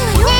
네.